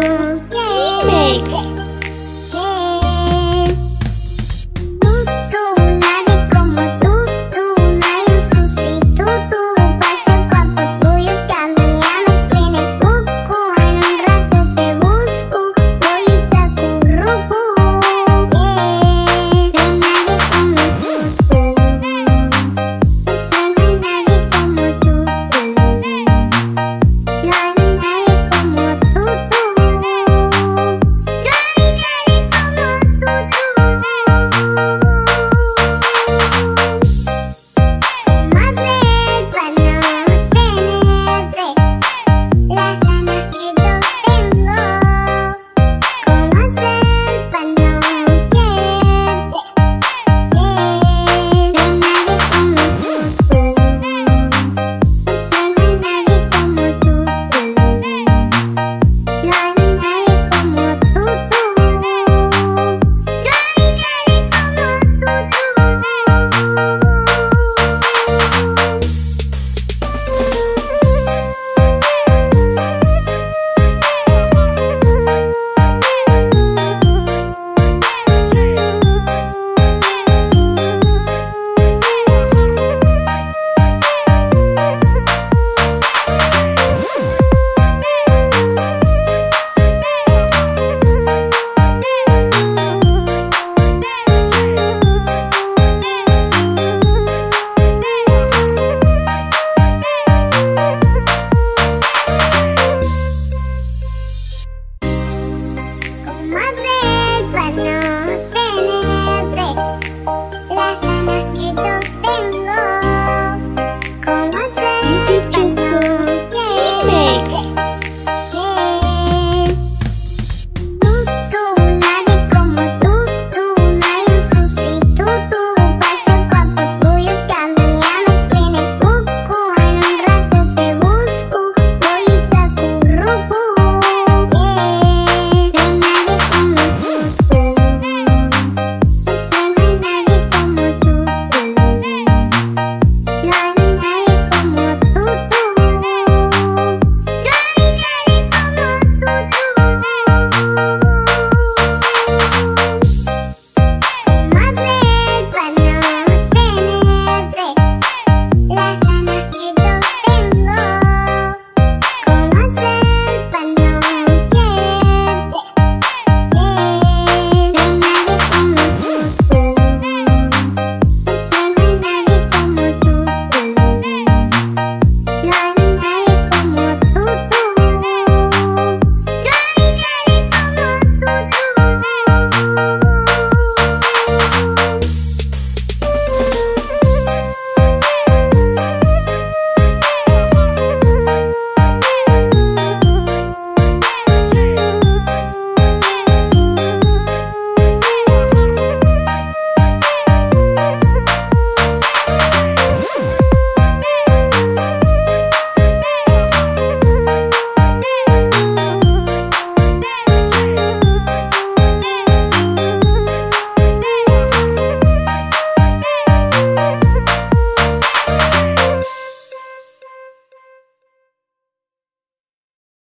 remix.